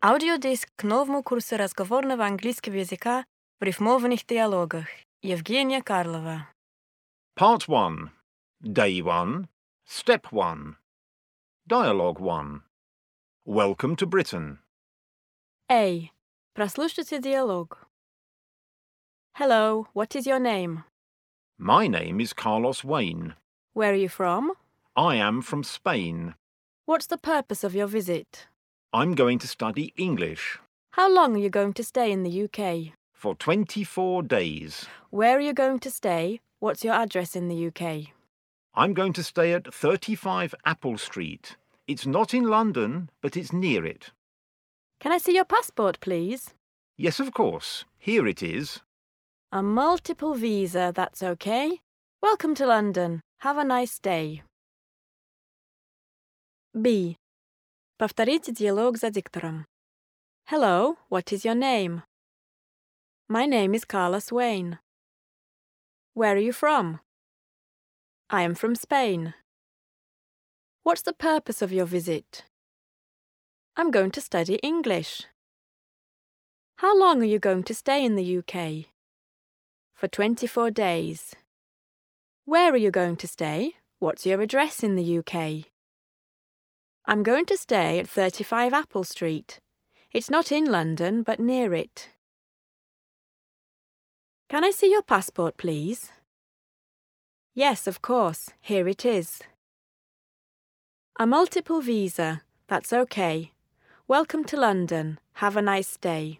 Аудиодиск к новому курсу разговорного английского языка в рифмованных диалогах. Евгения Карлова. Part 1. Day 1. Step 1. Dialogue 1. Welcome to Britain. A. Прослушайте диалог. Hello, what is your name? My name is Carlos Wayne. Where are you from? I am from Spain. What's the purpose of your visit? I'm going to study English How long are you going to stay in the UK? for 24 days. Where are you going to stay? What's your address in the UK? I'm going to stay at 35 Apple Street. It's not in London, but it's near it. Can I see your passport, please? Yes, of course. Here it is. A multiple visa, that's okay. Welcome to London. Have a nice day. B. Повторите диалог за диктором. Hello, what is your name? My name is Carlos Wayne. Where are you from? I am from Spain. What's the purpose of your visit? I'm going to study English. How long are you going to stay in the UK? For 24 days. Where are you going to stay? What's your address in the UK? I'm going to stay at 35 Apple Street. It's not in London, but near it. Can I see your passport, please? Yes, of course. Here it is. A multiple visa. That's okay. Welcome to London. Have a nice day.